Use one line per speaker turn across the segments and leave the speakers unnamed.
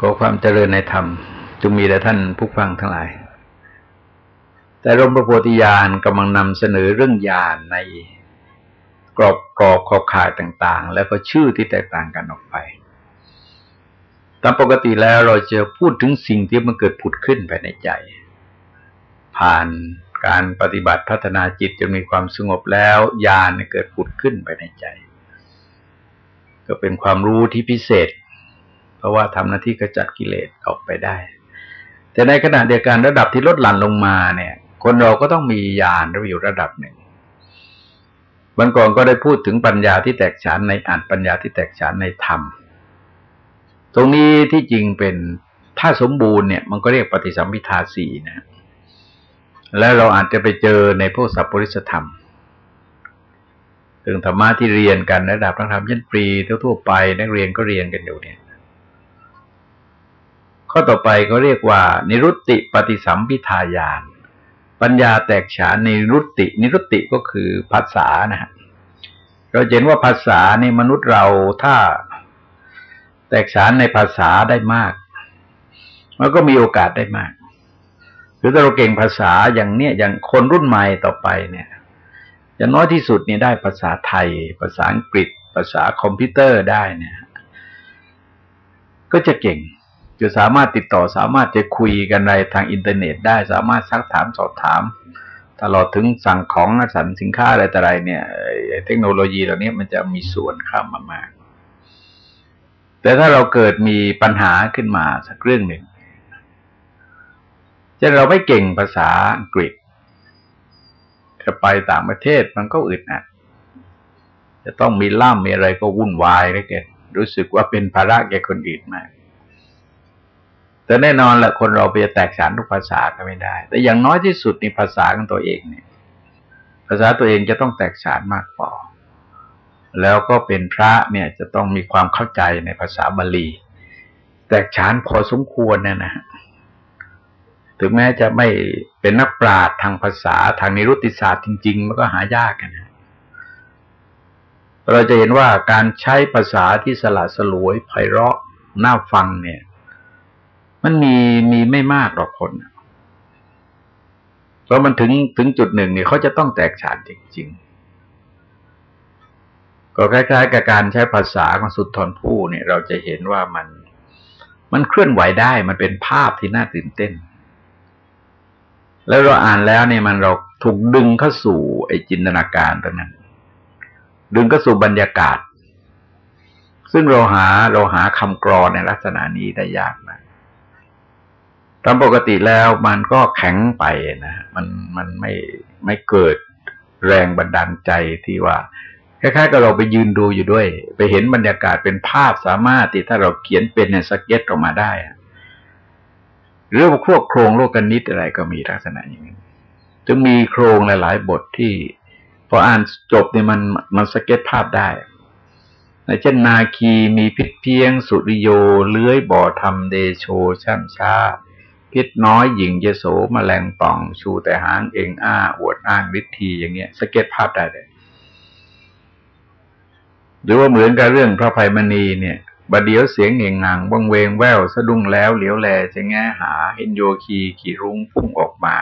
ก็ความเจริญในธรรมจงมีแด่ท่านผู้ฟังทั้งหลาย แต่รมพระโพธิญาณกำลังนำเสนอเรื่องญาณในกรอบกรอบขอบข่ายต่างๆ แล้วก็ชื่อที่แตกต่างกันออกไป ตามปกติแล้วเราจะพูดถึงสิ่งที่มันเกิดผุดขึ้นภายในใจ ผ่านการปฏิบัติพัฒนาจิตจนมีความสงบแล้วญาณเกิดผุดขึ้นภายในใจ ก็เป็นความรู้ที่พิเศษ เพราะว่าทำหน้าที่กระจัดกิเลสออกไปได้ แต่ในขณะเดียวกันระดับที่ลดหลั่นลงมาเนี่ย คนเราก็ต้องมีญาณอยู่ระดับหนึ่งวันก่อนก็ได้พูดถึงปัญญาที่แตกฉานในอัตปัญญาที่แตกฉานในธรรม ตรงนี้ที่จริงเป็นถ้าสมบูรณ์เนี่ย มันก็เรียกปฏิสัมพิทาสีนะ แล้วเราอาจจะไปเจอในพวกสัพปริสธรรมถึงธรรมะที่เรียนกันระดับพระธรรมชั้นปรีทั่วไป นักเรียนก็เรียนกันอยู่เนี่ย ข้อต่อไปก็เรียกว่า นิรุตติปฏิสัมพิทายานปัญญาแตกฉานในรุตติ นิรุตติก็คือภาษานะฮะเราเห็นว่าภาษาในมนุษย์เราถ้าแตกฉานในภาษาได้มากมันก็มีโอกาสได้มาก หรือถ้าเราเก่งภาษาอย่างเนี้ยอย่างคนรุ่นใหม่ต่อไปเนี่ยอย่างน้อยที่สุดเนี่ยได้ภาษาไทย ภาษาอังกฤษ ภาษาคอมพิวเตอร์ได้เนี่ย ก็จะเก่ง จะสามารถติดต่อสามารถจะคุยกันในทางอินเทอร์เน็ตได้สามารถซักถามสอบถาม ตลอดถึงสั่งของสั่งสินค้าอะไรต่ออะไรเนี่ยเทคโนโลยีเหล่านี้มันจะมีส่วนเข้ามามาก แต่ถ้าเราเกิดมีปัญหาขึ้นมาสักเรื่องหนึ่งเช่นเราไม่เก่งภาษาอังกฤษจะไปต่างประเทศมันก็อึดอัดจะต้องมีล่ามมีอะไรก็วุ่นวายเลยแกรู้สึกว่าเป็นภาระแกคนอื่นมาก แต่แน่นอนแหละคนเราไปแตกฉานทุกภาษาก็ไม่ได้ แต่อย่างน้อยที่สุดในภาษาของตัวเองเนี่ย ภาษาตัวเองจะต้องแตกฉานมากพอแล้วก็เป็นพระเนี่ยจะต้องมีความเข้าใจในภาษาบาลี แตกฉานพอสมควรเนะนะถึงแม้จะไม่เป็นนักปราชญ์ทางภาษาทางนิรุติศาสตร์จริง ๆ มันก็หายากกันนะเราจะเห็นว่าการใช้ภาษาที่สละสลวยไพเราะน่าฟังเนี่ย มันมีมีไม่มากหรอกคนเพราะมันถึงถึงจุดหนึ่งเนี่ยเขาจะต้องแตกฉานจริง ๆ ก็คล้ายๆ กับการใช้ภาษาของสุดทนผู้เนี่ย เราจะเห็นว่ามัน มันเคลื่อนไหวได้มันเป็นภาพที่น่าตื่นเต้น แล้วเราอ่านแล้วเนี่ยมันเราถูกดึงเข้าสู่ไอ้จินตนาการตรงนั้น ดึงเข้าสู่บรรยากาศ ซึ่งเราหาเราหาคำกรอนในลักษณะนี้ได้ยาก ตามปกติแล้วมันก็แข็งไปนะมันมันไม่ไม่เกิดแรงบันดาลใจที่ว่าคล้ายๆกับเราไปยืนดูอยู่ด้วย ไปเห็นบรรยากาศเป็นภาพสามารถที่ถ้าเราเขียนเป็นในสเก็ตออกมาได้หรือว่าพวกโคลงโลกนิติอะไรก็มีลักษณะอย่างนี้จึงมีโคลงหลาย ๆ บทที่พออ่านจบเนี่ยมันมันสเก็ตภาพได้ในเช่นนาคีมีพิษเพียง สุริโย เลื้อยบ่อทำเดโชช่ำช้า พิษน้อยหยิ่งโยโสแมลงป่อง ชูแต่หางเองอ้า อวดอ้างฤทธีอย่างเงี้ยสเก็ตภาพได้เลยหรือว่าเหมือนกับเรื่องพระภัยมณีเนี่ยบดเดียวเสียงเง่งงังวังเวงแววสะดุ้งแล้วเหลียวแลจะแง่หาเห็นโยคีขี่รุ้งพุ่งออกมา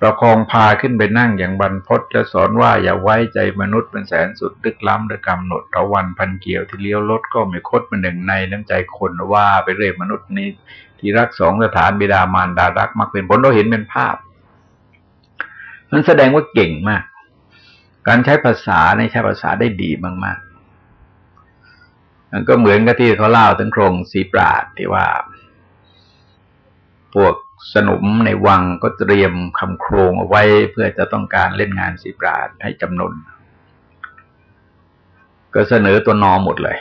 ประคองพาขึ้นไปนั่งอย่างบรรพศจะสอนว่าอย่าไว้ใจมนุษย์เป็นแสนสุดดึกล้ำด้วยกำหนดตะวันพันเกี่ยวที่เลี้ยวรถก็ไม่คดเป็นหนึ่งในน้ำใจคนว่าไปเรื่อยมนุษย์นี้ ที่รักสองสถานบิดามารดารักมักเป็นผลเราเห็นเป็นภาพมันแสดงว่าเก่งมาก การใช้ภาษาในใช้ภาษาได้ดีมากๆมันก็เหมือนกับที่เขาเล่าถึงโครงสีปราดที่ว่า พวกสนุมในวังก็เตรียมคำโครงเอาไว้เพื่อจะต้องการเล่นงานสีปราดให้จำนวนก็เสนอตัวนอหมดเลย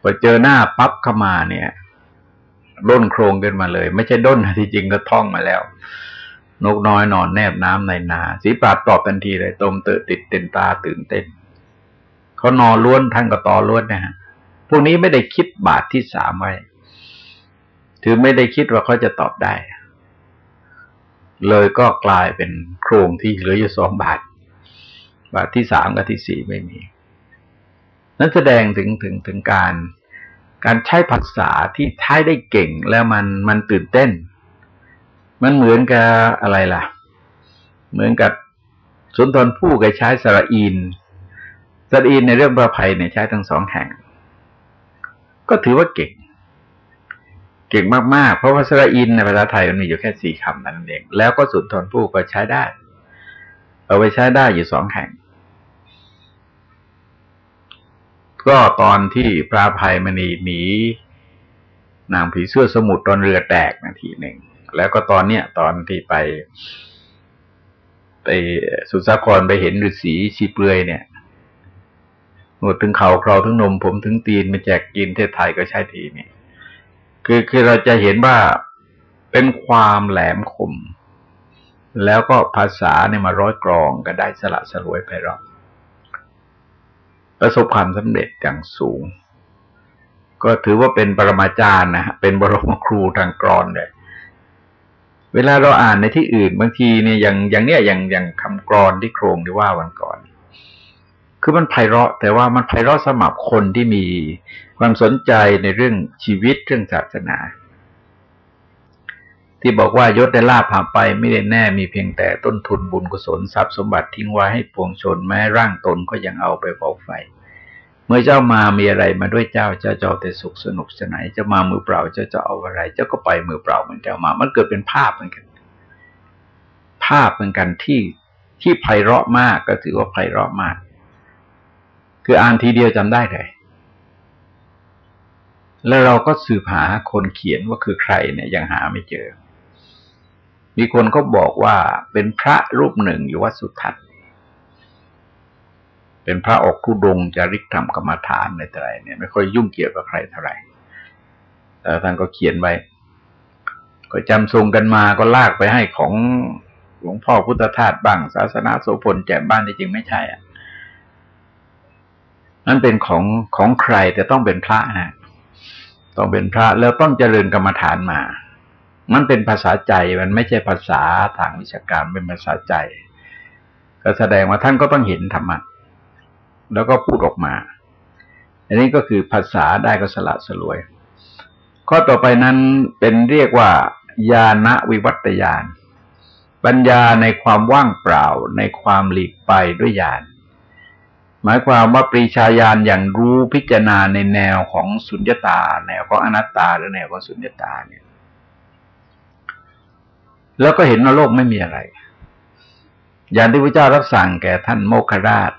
พอเจอหน้าปั๊บเข้ามาเนี่ยด้นโครงขึ้นมาเลย ไม่ใช่ด้นที่จริงก็ท่องมาแล้ว นกน้อยนอนแนบน้ำในนา สีปราดตอบทันทีเลยตมเตอติดเต็นตาตื่นเต้นเขานอนล้วนท่านก็ตอล้วนนะฮะพวกนี้ไม่ได้คิดบาทที่สามไว้ถือไม่ได้คิดว่าเขาจะตอบได้ เลยก็กลายเป็นโครงที่เหลืออยู่สองบาท บาทที่สามกับที่สี่ไม่มี นั้นแสดงถึงถึงถึงการ การใช้ภาษาที่ใช้ได้เก่งแล้วมันมันตื่นเต้น มันเหมือนกับอะไรล่ะ เหมือนกับสุนทรผู้แกใช้สระอินสระอินในเรื่องประภัยเนี่ยใช้ทั้งสองแห่ง ก็ถือว่าเก่ง เก่งมากๆ เพราะว่าสระอินในภาษาไทยมันมีอยู่แค่สี่คำนั่นเอง แล้วก็สุนทรผู้ก็ใช้ได้ เอาไปใช้ได้อยู่สองแห่ง ก็ตอนที่พระภัยมณีหนี นางผีเสื้อสมุทรตอนเรือแตกนาทีหนึ่ง แล้วก็ตอนเนี้ยตอนที่ไป ไปสุสาครไปเห็นฤาษีชีเปลือยเนี่ยหมดถึงเขาคราวถึงนม ผมถึงตีนมาแจกกินเทศไทยก็ใช่ทีนี่คือคือเราจะเห็นว่าเป็นความแหลมคม แล้วก็ภาษาเนี่ยมาร้อยกรองก็ได้สละสลวยไปรอบ ประสบความสำเร็จอย่างสูง ก็ถือว่าเป็นปรมาจารย์นะฮะเป็นบรมครูทางกรอนเลยเวลาเราอ่านในที่อื่นบางทีเนี่ยอย่างอย่างเนี้ยอย่างอย่างคำกรอนที่โครงที่ว่าวันก่อน คือมันไพเราะ แต่ว่ามันไพเราะสมับคนที่มีความสนใจในเรื่องชีวิตเรื่องศาสนา ที่บอกว่ายศได้ลาบผ่านไปไม่ได้แน่มีเพียงแต่ต้นทุนบุญกุศลทรัพย์สมบัติทิ้งไว้ให้ปวงชนแม้ร่างตนก็ยังเอาไปเผาไฟ เมื่อเจ้ามามีอะไรมาด้วยเจ้าเจ้าจะเอาแต่สุขสนุกสนานจะมามือเปล่าเจ้าจะเอาอะไร เจ้าก็ไปมือเปล่าเหมือนเจ้ามา มันเกิดเป็นภาพเหมือนกัน ภาพเหมือนกันที่ที่ไพเราะมากก็ถือว่าไพเราะมาก คืออ่านทีเดียวจำได้เลยแล้วเราก็สืบหาคนเขียนว่าคือใครเนี่ยยังหาไม่เจอ มีคนก็บอกว่าเป็นพระรูปหนึ่งอยู่วัดสุทัศน์เป็นพระออกทุดงจะริกทำกรรมฐานในแต่ไรเนี่ย ไม่ค่อยยุ่งเกี่ยวกับใครเท่าไหร่แต่ท่านก็เขียนไว้ ก็จำทรงกันมาก็ลากไปให้ของหลวงพ่อพุทธทาสบ้าง ศาสนาโสพลแจมบ้านที่จริงไม่ใช่อะนั่นเป็นของของใครแต่ต้องเป็นพระนะต้องเป็นพระแล้วต้องเจริญกรรมฐานมา มันเป็นภาษาใจมันไม่ใช่ภาษาทางวิชาการเป็นภาษาใจ ก็แสดงว่าท่านก็ต้องเห็นธรรมะแล้วก็พูดออกมา อันนี้ก็คือภาษาได้ก็สละสลวย ข้อต่อไปนั้นเป็นเรียกว่า ญาณวิวัตยานปัญญาในความว่างเปล่าในความหลีกไปด้วยญาณหมายความว่าปรีชาญาณอย่างรู้พิจารณาในแนวของสุญญตา แนวของอนัตตาหรือแนวของสุญญตาเนี่ย แล้วก็เห็นว่าโลกไม่มีอะไร อย่างที่พระเจ้ารับสั่งแก่ท่านโมคคราช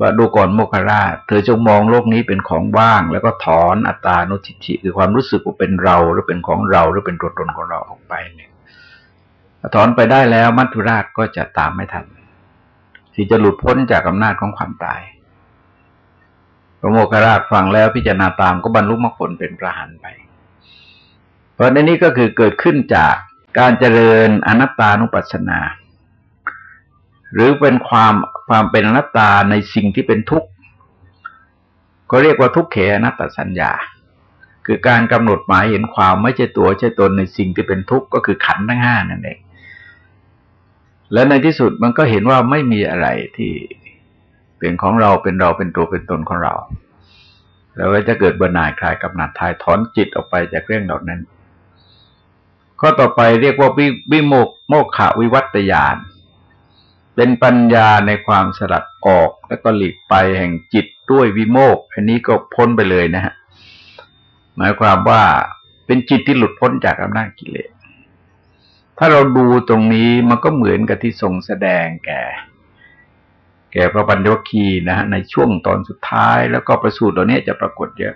ว่าดูก่อนโมคราช เธอจงมองโลกนี้เป็นของว่าง แล้วก็ถอนอัตตานุทิฐิคือความรู้สึกว่าเป็นเราหรือเป็นของเราหรือเป็นตัวตนของเราออกไปเนี่ยถอนไปได้แล้วมัทุราชก็จะตามไม่ทันที่จะหลุดพ้นจากอำนาจของความตาย พระโมคคราชฟังแล้วพิจารณาตามก็บรรลุมรรคผลเป็นพระหันไป เพราะในนี้ก็คือเกิดขึ้นจาก การเจริญอนัตตานุปัสสนา หรือเป็นความความเป็นอนัตตาในสิ่งที่เป็นทุกข์ก็เรียกว่าทุกเขอนัตตสัญญา คือการกำหนดหมายเห็นความไม่ใช่ตัวใช่ตนในสิ่งที่เป็นทุกข์ก็คือขันธ์ทั้งห้านั่นเองและในที่สุดมันก็เห็นว่าไม่มีอะไรที่เป็นของเราเป็นเราเป็นตัวเป็นตนของเรา แล้วก็จะเกิดเบื่อหน่ายคลายกับหนัดทายถอนจิตออกไปจากเรื่องเหล่านั้น ข้อต่อไปเรียกว่าวิโมกโมกขวิวัตยานเป็นปัญญาในความสลัดออกแล้วก็หลีกไปแห่งจิตด้วยวิโมก อันนี้ก็พ้นไปเลยนะฮะ หมายความว่าเป็นจิตที่หลุดพ้นจากอำนาจกิเลส ถ้าเราดูตรงนี้มันก็เหมือนกับที่ทรงแสดงแก่ แก่พระปัญญวคีนะฮะในช่วงตอนสุดท้ายแล้วก็ประสูตรตัวนี้จะปรากฏเยอะ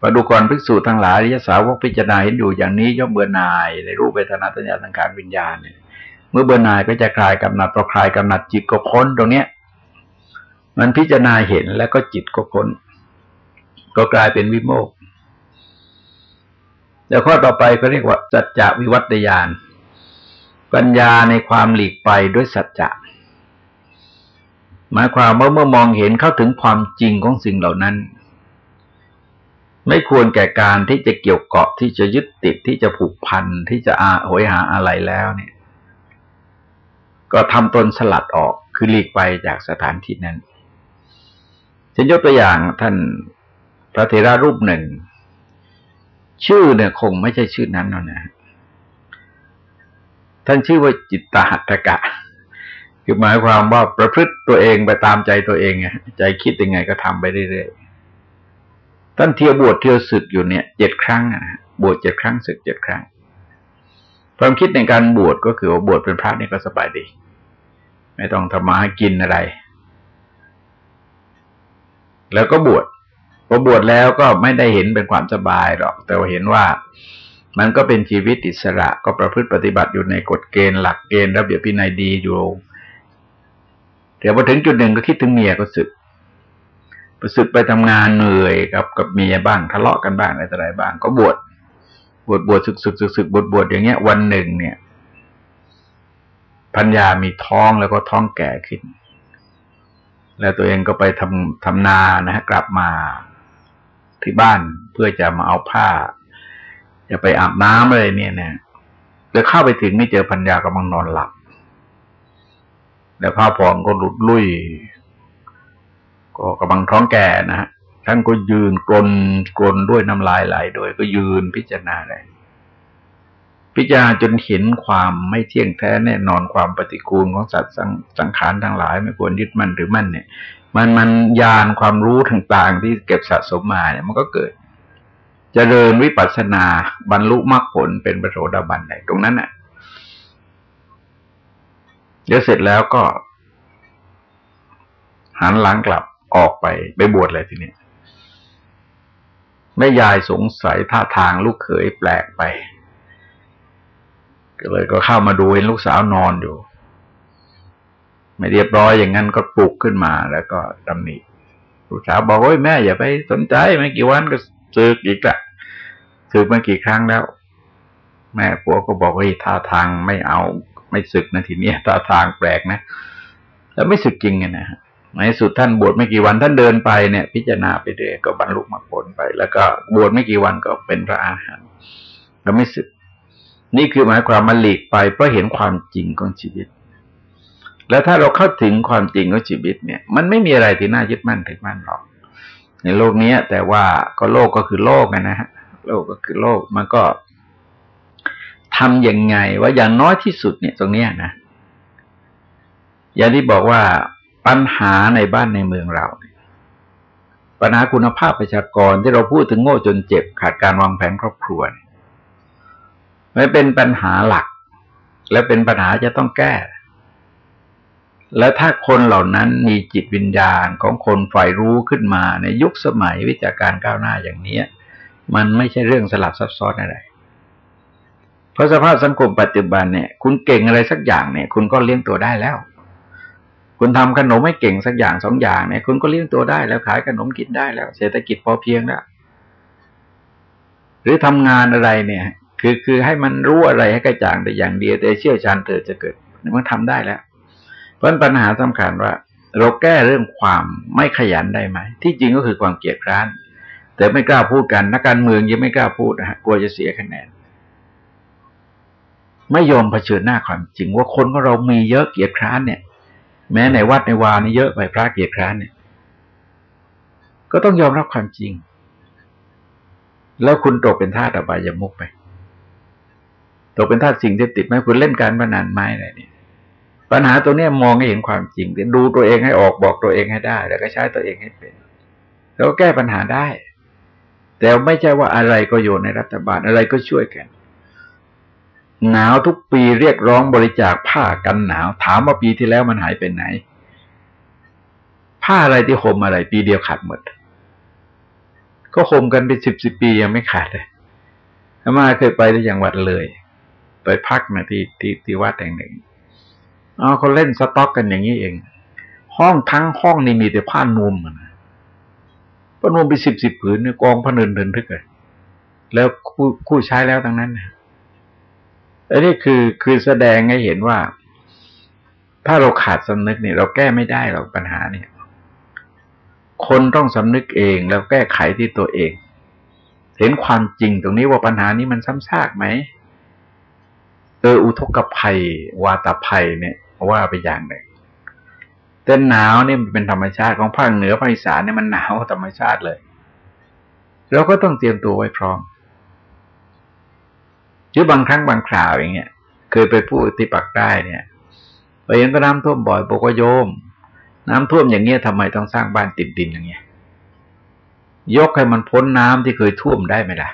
พอดูก่อนภิกษุทั้งหลายยสาวกพิจารณาเห็นอยู่อย่างนี้ย่อมเบื่อหน่ายในรูปเวทนาตัญญาสังขารวิญญาณเนี่ยเมื่อเบื่อหน่ายก็จะคลายกำหนัดพอคลายกำหนัดจิตก็พ้นตรงเนี้ย มันพิจารณาเห็นแล้วก็จิตก็พ้น ก็กลายเป็นวิโมกข์แล้วข้อต่อไปก็เรียกว่าสัจจะวิวัตยานปัญญาในความหลีกไปด้วยสัจจะหมายความว่าเมื่อมองเห็นเข้าถึงความจริงของสิ่งเหล่านั้น ไม่ควรแก่การที่จะเกี่ยวเกาะที่จะยึดติดที่จะผูกพันที่จะอาหอยหาอะไรแล้วเนี่ย ก็ทำตนสลัดออกคือหลีกไปจากสถานที่นั้นฉันยกตัวอย่างท่านพระเทระรูปหนึ่ง ชื่อเนี่ยคงไม่ใช่ชื่อนั้นนะท่านชื่อว่าจิตตหัตถกะ คือหมายความว่าประพฤติตัวเองไปตามใจตัวเองไงใจคิดยังไงก็ทำไปเรื่อยๆ ท่านเที่ยวบวชเที่ยวศึกอยู่เนี่ยเจ็ดครั้งนะบวชเจ็ดครั้งศึกเจ็ดครั้ง ความคิดในการบวชก็คือว่าบวชเป็นพระนี่ก็สบายดี ไม่ต้องทำมาหากินอะไร แล้วก็บวชพอบวชแล้วก็ไม่ได้เห็นเป็นความสบายหรอก แต่ว่าเห็นว่ามันก็เป็นชีวิตอิสระก็ประพฤติปฏิบัติอยู่ในกฎเกณฑ์หลักเกณฑ์ระเบียบพินัยดีอยู่แต่พอถึงจุดหนึ่งก็คิดถึงเมียก็สึก ประสึกไปทำงานเหนื่อยกับกับเมียบ้างทะเลาะกันบ้างอะไรต่ออะไรบ้าง ก็บวชบวชบวชศึกศึกศึกศึกบวชบวชอย่างเงี้ย วันหนึ่งเนี่ยพัญญามีท้องแล้วก็ท้องแก่ขึ้น แล้วตัวเองก็ไปทำทำนานะฮะกลับมาที่บ้านเพื่อจะมาเอาผ้า จะไปอาบน้ำอะไรเนี่ยเนี่ยเดี๋ยวเข้าไปถึงไม่เจอพัญญากำลังนอนหลับ แล้วผ้าผ่อนก็หลุดลุ่ย ก็กำลังท้องแก่นะฮะท่านก็ยืนกลนกลนด้วยน้ำลายไหลโดยก็ยืนพิจารณาเลยพิจารณาจนเห็นความไม่เที่ยงแท้แน่นอนความปฏิกูลของสัตว์สังขารทั้งหลาย ไม่ควรยึดมั่นหรือมั่นเนี่ย มันมันยานความรู้ต่างๆที่เก็บสะสมมาเนี่ย มันก็เกิดจเจริญวิปัสสนาบรรลุมรรคผลเป็นประโสดาบันไหนตรงนั้นน่ะเดี๋ยวเสร็จแล้วก็ หันหลังกลับ ออกไปไปบวชเลยทีนี้แม่ยายสงสัยท่าทางลูกเขยแปลกไป ก็เลยก็เข้ามาดูเห็นลูกสาวนอนอยู่ ไม่เรียบร้อยอย่างนั้นก็ปลุกขึ้นมาแล้วก็ตำหนิลูกสาวบอกว่าแม่อย่าไปสนใจไม่กี่วันก็สึกอีกละสึกมากี่ครั้งแล้ว แม่ผัวก็บอกว่าท่าทางไม่เอาไม่สึกนะทีนี้ท่าทางแปลกนะ แล้วไม่สึกจริงไงนะฮะ ในสุดท่านบวชไม่กี่วันท่านเดินไปเนี่ย พิจารณาไปเรื่อยก็บรรลุมรรคผลไป แล้วก็บวชไม่กี่วันก็เป็นพระอาหารก็ไม่สึก นี่คือหมายความมาหลีกไปเพราะเห็นความจริงของชีวิต แล้วถ้าเราเข้าถึงความจริงของชีวิตเนี่ย มันไม่มีอะไรที่น่ายึดมั่นถือมั่นหรอก ในโลกนี้แต่ว่าก็โลกก็คือโลกนะฮะโลกก็คือโลกมันก็ทำยังไงว่าอย่างน้อยที่สุดเนี่ยตรงเนี้ยนะอย่างที่บอกว่า ปัญหาในบ้านในเมืองเราปัญหาคุณภาพประชากรที่เราพูดถึงโง่จนเจ็บ ขาดการวางแผนครอบครัวไม่เป็นปัญหาหลัก และเป็นปัญหาจะต้องแก้ แล้วถ้าคนเหล่านั้นมีจิตวิญญาณของคนฝ่ายรู้ขึ้นมาในยุคสมัยวิจารการก้าวหน้าอย่างนี้มันไม่ใช่เรื่องสลับซับซ้อนอะไร เพราะสภาพสังคมปัจจุบันเนี่ย คุณเก่งอะไรสักอย่างเนี่ย คุณก็เลี้ยงตัวได้แล้ว คุณทำขนมไม่เก่งสักอย่างสองอย่างเนี่ยคุณก็เลี้ยงตัวได้แล้วขายขนมกินได้แล้ว เศรษฐกิจพอเพียงแล้วหรือทำงานอะไรเนี่ย คือคือให้มันรู้อะไรให้กระจ่างแต่อย่างเดียวแต่เชี่ยวชาญเธอจะเกิดมันทำได้แล้ว เพราะปัญหาสำคัญว่า เราแก้เรื่องความไม่ขยันได้ไหมที่จริงก็คือความเกียดคร้าน แต่ไม่กล้าพูดกันนักการเมืองยังไม่กล้าพูดนะฮะกลัวจะเสียคะแนนไม่ยอมเผชิญหน้าความจริงว่าคนของเรามีเยอะเกียรคร้านเนี่ย แม้ในวัดในวานี่เยอะไปพระเกียรคร้านเนี่ย ก็ต้องยอมรับความจริง แล้วคุณตกเป็นทาสอบายมุกไปตกเป็นทาสสิ่งที่ติดไหมคุณเล่นการพนันไหมอะไรเนี่ยปัญหาตัวนี้มองให้เห็นความจริงดูตัวเองให้ออกบอกตัวเองให้ได้ แล้วก็ใช้ตัวเองให้เป็น แล้วแก้ปัญหาได้ แต่ไม่ใช่ว่าอะไรก็โยนในรัฐบาลอะไรก็ช่วยกัน หนาวทุกปีเรียกร้องบริจาคผ้ากันหนาว ถามว่าปีที่แล้วมันหายไปไหน ผ้าอะไรที่ห่มอะไร ปีเดียวขาดหมด ก็ห่มกันเป็นสิบสิบปียังไม่ขาดเลยอามาเคยไปที่จังหวัดเลย ไปพักนะที่ที่ที่วัดแห่งหนึ่งอ๋อเขาเล่นสต็อกกันอย่างนี้เอง ห้องทั้งห้องนี่มีแต่ผ้านวมนะผ้านวมไปสิบสิบผืนเนี่ยกองพเนินเดินทึกเลยแล้วคู่คู่ใช้แล้วทั้งนั้น อันนี้คือคือแสดงให้เห็นว่า ถ้าเราขาดสำนึกเนี่ยเราแก้ไม่ได้หรอกปัญหาเนี่ย คนต้องสำนึกเองแล้วแก้ไขที่ตัวเอง เห็นความจริงตรงนี้ว่าปัญหานี้มันซ้ำซากไหมเอออุทกภัย วาตภัยเนี่ยว่าไปอย่างหนึ่งแต่หนาวเนี่ยมันเป็นธรรมชาติของภาคเหนือภาคอีสานเนี่ยมันหนาวธรรมชาติเลย เราก็ต้องเตรียมตัวไว้พร้อม หรือบางครั้งบางคราวอย่างเงี้ยเคยไปพูดที่ปากใต้เนี่ยไปเห็นก็น้ำท่วมบ่อยบอกว่าโยม น้ำท่วมอย่างเงี้ยทำไมต้องสร้างบ้านติดดินอย่างเงี้ย ยกให้มันพ้นน้ำที่เคยท่วมได้ไหมล่ะ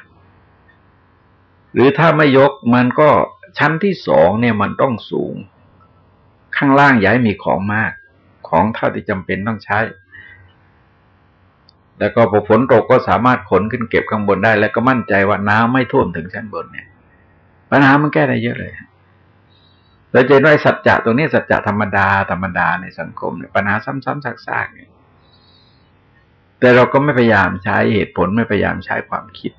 หรือถ้าไม่ยกมันก็ชั้นที่สองเนี่ยมันต้องสูง ข้างล่างย้ายมีของมาก ของเท่าที่จำเป็นต้องใช้ แล้วก็พอฝนตกก็สามารถขนขึ้นเก็บข้างบนได้ แล้วก็มั่นใจว่าน้ำไม่ท่วมถึงชั้นบนเนี่ย ปัญหามันแก้ได้เยอะเลยเราจะได้สัจจะตรงนี้สัจจะธรรมดาธรรมดาในสังคมเนี่ยปัญหาซ้ำๆซากๆเนี่ยแต่เราก็ไม่พยายามใช้เหตุผลไม่พยายามใช้ความคิด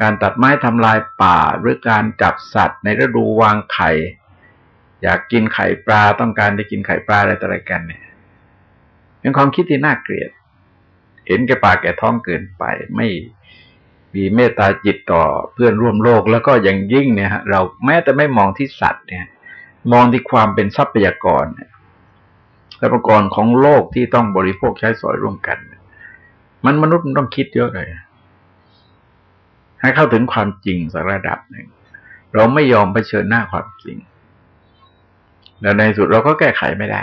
การตัดไม้ทำลายป่าหรือการจับสัตว์ในฤดูวางไข่ อยากกินไข่ปลาต้องการได้กินไข่ปลาอะไรต่ออะไรกันเนี่ยเป็นความคิดที่น่าเกลียด เห็นแก่ปากแก่ท้องเกินไป ไม่ มีเมตตาจิตต่อเพื่อนร่วมโลกแล้วก็อย่างยิ่งเนี่ยฮะเราแม้แต่ไม่มองที่สัตว์เนี่ย มองที่ความเป็นทรัพยากรทรัพยากรของโลกที่ต้องบริโภคใช้สอยร่วมกัน มันมนุษย์มันต้องคิดเยอะเลยให้เข้าถึงความจริงสักระดับหนึ่งเราไม่ยอมเผชิญหน้าความจริง แล้วในสุดเราก็แก้ไขไม่ได้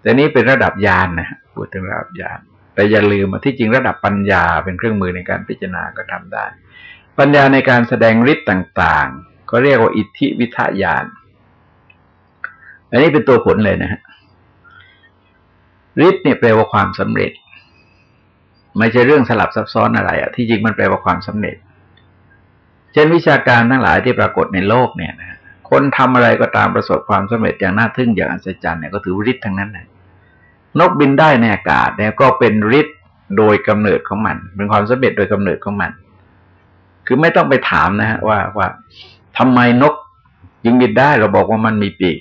แต่นี้เป็นระดับยานนะพูดถึงระดับยาน แต่อย่าลืมที่จริงระดับปัญญาเป็นเครื่องมือในการพิจารณาก็ทำได้ ปัญญาในการแสดงฤทธิ์ต่าง ๆ ก็เรียกว่าอิทธิวิทยานอันนี้เป็นตัวผลเลยนะฮะฤทธิ์เนี่ยแปลว่าความสำเร็จ ไม่ใช่เรื่องสลับซับซ้อนอะไรอะที่จริงมันแปลว่าความสำเร็จ เช่นวิชาการทั้งหลายที่ปรากฏในโลกเนี่ยนะคนทำอะไรก็ตามประสบความสำเร็จอย่างน่าทึ่งอย่างอัศจรรย์เนี่ยก็ถือฤทธิ์ทั้งนั้นเลย นกบินได้ในอากาศเนี่ยก็เป็นฤทธิ์โดยกำเนิดของมัน เป็นความสำเร็จโดยกำเนิดของมัน คือไม่ต้องไปถามนะฮะว่าว่าทำไมนกยิงบินได้เราบอกว่ามันมีปีก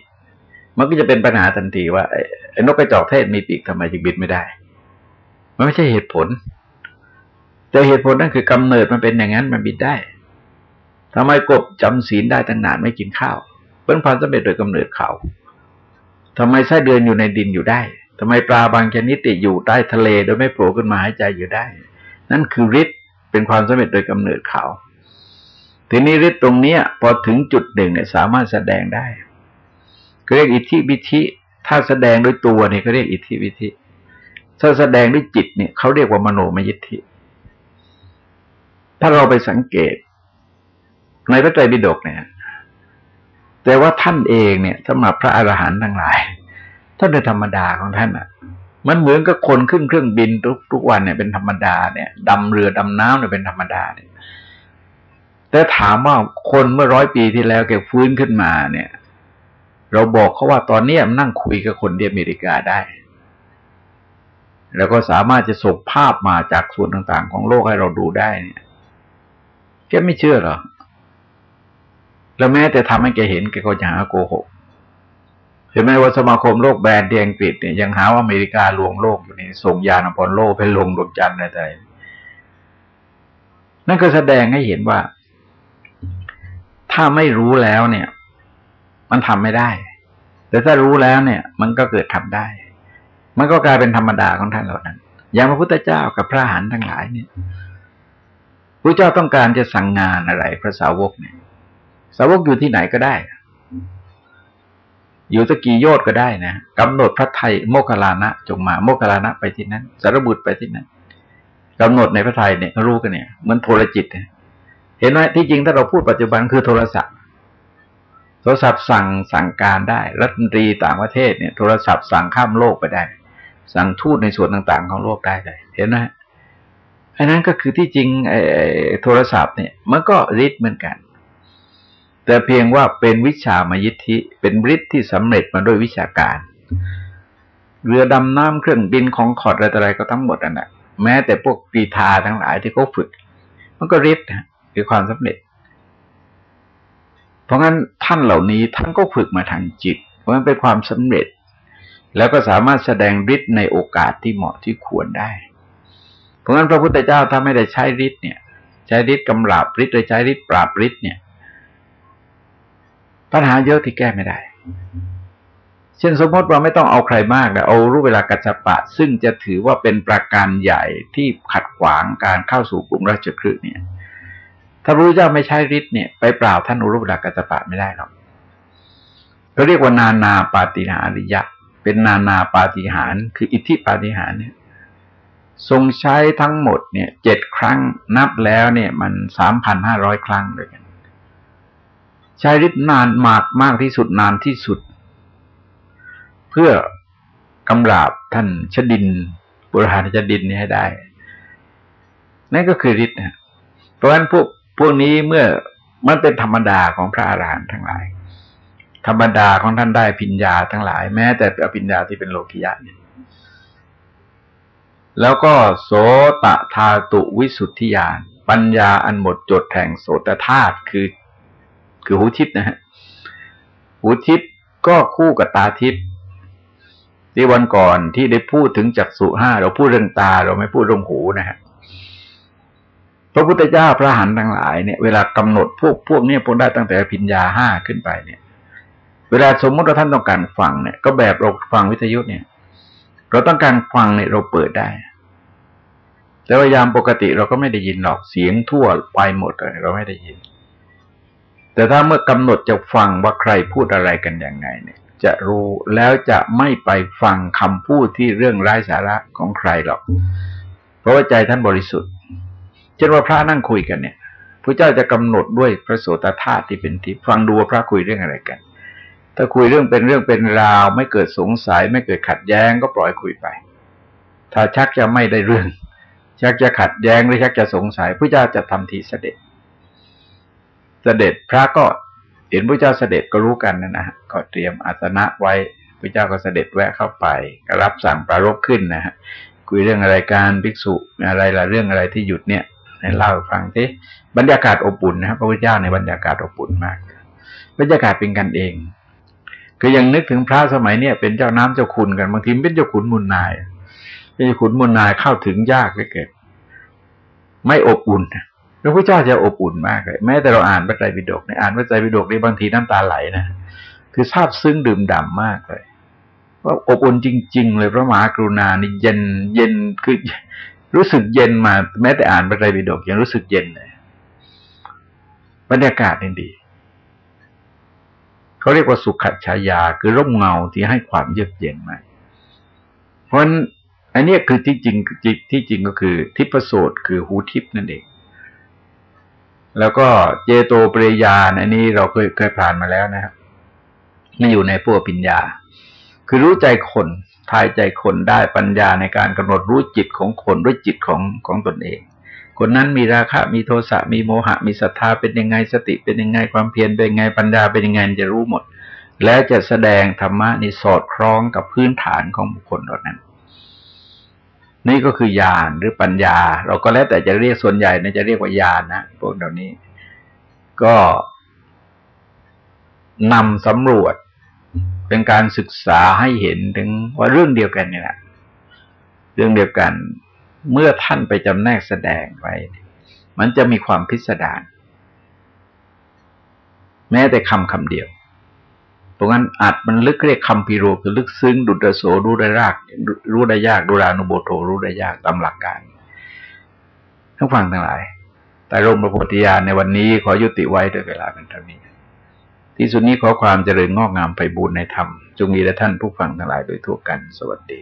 มันก็จะเป็นปัญหาทันทีว่าไอ้นกกระจอกเทศมีปีกทำไมจึงบินไม่ได้ มันไม่ใช่เหตุผล แต่เหตุผลนั่นคือกำเนิดมันเป็นอย่างนั้นมันบินได้ทำไมกบจำศีลได้ตั้งนานไม่กินข้าวเป็นความสำเร็จโดยกำเนิดเขาทำไมไส้เดือนอยู่ในดินอยู่ได้ ทำไมปลาบางชนิดติดอยู่ใต้ทะเลโดยไม่โผล่ขึ้นมาหายใจอยู่ได้ นั่นคือฤทธิ์เป็นความสำเร็จโดยกำเนิดเขา ทีนี้ฤทธิ์ตรงเนี้ย พอถึงจุดหนึ่งเนี่ยสามารถแสดงได้เรียกอิทธิวิธิ ถ้าแสดงด้วยตัวเนี่ยเขาเรียกอิทธิวิธิถ้าแสดงด้วยจิตเนี่ยเขาเรียกว่ามโนมยิทธิ ถ้าเราไปสังเกต ในพระไตรปิฎกเนี่ย แต่ว่าท่านเองเนี่ยสำหรับพระอรหันต์ทั้งหลาย ท่านเป็นธรรมดาของท่านอะ มันเหมือนกับคนขึ้นเครื่องบินทุกทุกวันเนี่ยเป็นธรรมดาเนี่ยดำเรือดำน้ำเนี่ยเป็นธรรมดาเนี่ยแต่ถามว่าคนเมื่อร้อยปีที่แล้วแกฟื้นขึ้นมาเนี่ย เราบอกเขาว่าตอนนี้นั่งคุยกับคนที่อเมริกาได้ แล้วก็สามารถจะส่งภาพมาจากส่วนต่างๆ ของโลกให้เราดูได้เนี่ยแกไม่เชื่อหรอแล้วแม้แต่ทำให้แกเห็นแกก็จะหาโกหก เห็นไหมว่าสมาคมโลกแบรนด์ที่อังกฤษเนี่ยยังหาว่าอเมริกาลวงโลกอยู่นี่ส่งยานอพอลโลไปลงดวงจันทร์อะไรนั่นก็แสดงให้เห็นว่า ถ้าไม่รู้แล้วเนี่ย มันทำไม่ได้ แต่ถ้ารู้แล้วเนี่ย มันก็เกิดทำได้ มันก็กลายเป็นธรรมดาของท่านเหล่านั้น อย่างพระพุทธเจ้ากับพระหันทั้งหลายเนี่ยพระเจ้าต้องการจะสั่งงานอะไรพระสาวกเนี่ย สาวกอยู่ที่ไหนก็ได้ อยู่ตะกี้โยชก็ได้นะกำหนดพระไทยโมคลานะจงมาโมคลานะไปที่นั้น สารบุตรไปที่นั้นกำหนดในพระไทยเนี่ยรู้กันเนี่ยเหมือนโทรจิตเห็นไหมที่จริงถ้าเราพูดปัจจุบันคือโทรศัพท์ โทรศัพท์สั่งสั่งการได้ รัฐมนตรีต่างประเทศเนี่ยโทรศัพท์สั่งข้ามโลกไปได้ สั่งทูตในส่วนต่างๆ ของโลกได้เลยเห็นไหมอันนั้นก็คือที่จริงไอ้โทรศัพท์เนี่ย มันก็ฤทธิ์เหมือนกัน แต่เพียงว่าเป็นวิชามายิทธิเป็นฤทธิ์ที่สำเร็จมาด้วยวิชาการ เรือดำน้ำเครื่องบินของขอดอะไรอะไรก็ทั้งหมดนั่นแหละแม้แต่พวกปีทาทั้งหลายที่เขาฝึก มันก็ฤทธิ์คือความสำเร็จ เพราะงั้นท่านเหล่านี้ท่านก็ฝึกมาทางจิต เพราะมันเป็นความสำเร็จ แล้วก็สามารถแสดงฤทธิ์ในโอกาสที่เหมาะที่ควรได้ เพราะงั้นพระพุทธเจ้าถ้าไม่ได้ใช้ฤทธิ์เนี่ย ใช้ฤทธิ์กำราบฤทธิ์หรือใช้ฤทธิ์ปราบฤทธิ์เนี่ย ปัญหาเยอะที่แก้ไม่ได้ เช่นสมมติว่าไม่ต้องเอาใครมากนะเอารูปเวลากัจจปะ ซึ่งจะถือว่าเป็นประการใหญ่ที่ขัดขวางการเข้าสู่กลุ่มราชคฤห์เนี่ย ถ้ารู้เจ้าไม่ใช่ฤทธิ์เนี่ยไปเปล่าท่านอุรุเวลากัจจปะไม่ได้หรอกเขาเรียกว่านานาปาฏิหาริยะ เป็นนานาปาฏิหารคืออิทธิปาฏิหารเนี่ยทรงใช้ทั้งหมดเนี่ยเจ็ดครั้งนับแล้วเนี่ยมันสามพันห้าร้อยครั้งเลยกัน ใช้ฤทธิ์นานมากมากที่สุดนานที่สุด เพื่อกำราบท่านชดินบุรหานชดินนี้ให้ได้ นั่นก็คือฤทธิ์นะเพราะฉะนั้นพวกพวกนี้เมื่อมันเป็นธรรมดาของพระอาหารหันต์ทั้งหลาย ธรรมดาของท่านได้ปิญญาทั้งหลาย แม้แต่อภิญญาที่เป็นโลกิยะเนี่ยแล้วก็โสตทาตุวิสุทธิญาณปัญญาอันหมดจดแห่งโสตธาตุคือ คือหูทิพนะฮะหูทิพก็คู่กับตาทิพที่วันก่อนที่ได้พูดถึงจักสุห้าเราพูดเรื่องตาเราไม่พูดเรื่องหูนะฮะพระพุทธเจ้าพระหันทั้งหลายเนี่ยเวลากำหนดพวกพวกนี้พวกได้ตั้งแต่พิญญาห้าขึ้นไปเนี่ย เวลาสมมติว่าท่านต้องการฟังเนี่ย ก็แบบเราฟังวิทยุเนี่ย เราต้องการฟังเนี่ยเราเปิดได้ แต่ว่ายามปกติเราก็ไม่ได้ยินหรอกเสียงทั่วไปหมดเลยเราไม่ได้ยิน แต่ถ้าเมื่อกำหนดจะฟังว่าใครพูดอะไรกันอย่างไงเนี่ย จะรู้แล้วจะไม่ไปฟังคำพูดที่เรื่องไร้สาระของใครหรอก เพราะว่าใจท่านบริสุทธิ์ เช่นว่าพระนั่งคุยกันเนี่ยพระเจ้าจะกำหนดด้วยพระโสตธาตุที่เป็นทิพย์ฟังดูว่าพระคุยเรื่องอะไรกัน ถ้าคุยเรื่องเป็นเรื่องเป็นราว ไม่เกิดสงสัย ไม่เกิดขัดแย้งก็ปล่อยคุยไป ถ้าชักจะไม่ได้เรื่อง ชักจะขัดแย้งหรือชักจะสงสัยพระเจ้าจะทำทีเสด็จ เสด็จพระก็เห็นพระเจ้าเสด็จก็รู้กันนะนะก็เตรียมอาสนะไว้พระเจ้าก็เสด็จแวะเข้าไปก็รับสั่งประรบขึ้นนะฮะคุยเรื่องอะไรการภิกษุอะไรละเรื่องอะไรที่หยุดเนี่ยเล่าฟังสิบรรยากาศอบอุ่นนะครับพระพุทธเจ้าในบรรยากาศอบอุ่นมาก บรรยากาศเป็นกันเองคือยังนึกถึงพระสมัยเนี่ยเป็นเจ้าน้ำเจ้าคุณกันบางทีเป็นเจ้าขุนมุนนายเป็นเจ้าขุนมุนนายเข้าถึงยากเลยเกิดไม่อบอุ่น พระพุทธเจ้าจะอบอุ่นมากเลยแม้แต่เราอ่านพระไตรปิฎกเนี่ยอ่านพระไตรปิฎกนี่บางทีน้ำตาไหลนะคือซาบซึ้งดื่มด่ำมากเลยว่าอบอุ่นจริง ๆ เลยพระมหากรุณานี่เย็นเย็นคือรู้สึกเย็นมา แม้แต่อ่านพระไตรปิฎกยังรู้สึกเย็นเลยบรรยากาศนี่ดีเขาเรียกว่าสุขฉายาคือร่มเงาที่ให้ความเยือกเย็นมาเพราะฉะนั้นอันนี้คือที่จริงที่จริงก็คือทิพโสตคือหูทิพนั่นเอง แล้วก็เจโตปริยานอันนี้เราเคยเคยผ่านมาแล้วนะครับไม่อยู่ในพวกปัญญา คือรู้ใจคนทายใจคนได้ปัญญาในการกำหนดรู้จิตของคนด้วยจิตของของตนเอง คนนั้นมีราคะมีโทสะมีโมหะ มีศรัทธาเป็นยังไงสติเป็นยังไงความเพียรเป็นยังไงปัญญาเป็นยังไงจะรู้หมด และจะแสดงธรรมะนี่สอดคล้องกับพื้นฐานของบุคคลเหล่านั้น นี่ก็คือญาณหรือปัญญา เราก็แล้วแต่จะเรียกส่วนใหญ่นะจะเรียกว่าญาณนะพวกเหล่านี้ ก็นำสำรวจเป็นการศึกษาให้เห็นถึงว่าเรื่องเดียวกันนี่แหละเรื่องเดียวกันเมื่อท่านไปจำแนกแสดงไว้ มันจะมีความพิสดารแม้แต่คำคำเดียว เพราะงั้นอัดมันลึกเรียกคำพิโรคือลึกซึ้งดุดโสรู้ได้ยากรู้ได้ยากดุรานุโบโตรู้ได้ยากตามหลักการทั้งฟังทั้งหลาย แต่ร่มประโพธิญาณในวันนี้ขอยุติไว้ด้วยเวลาเป็นเท่านี้ ที่สุดนี้ขอความเจริญงอกงามไปบูรณนธรรมจงมีแด่ท่านผู้ฟังทั้งหลายโดยทั่วกัน สวัสดี